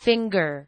finger.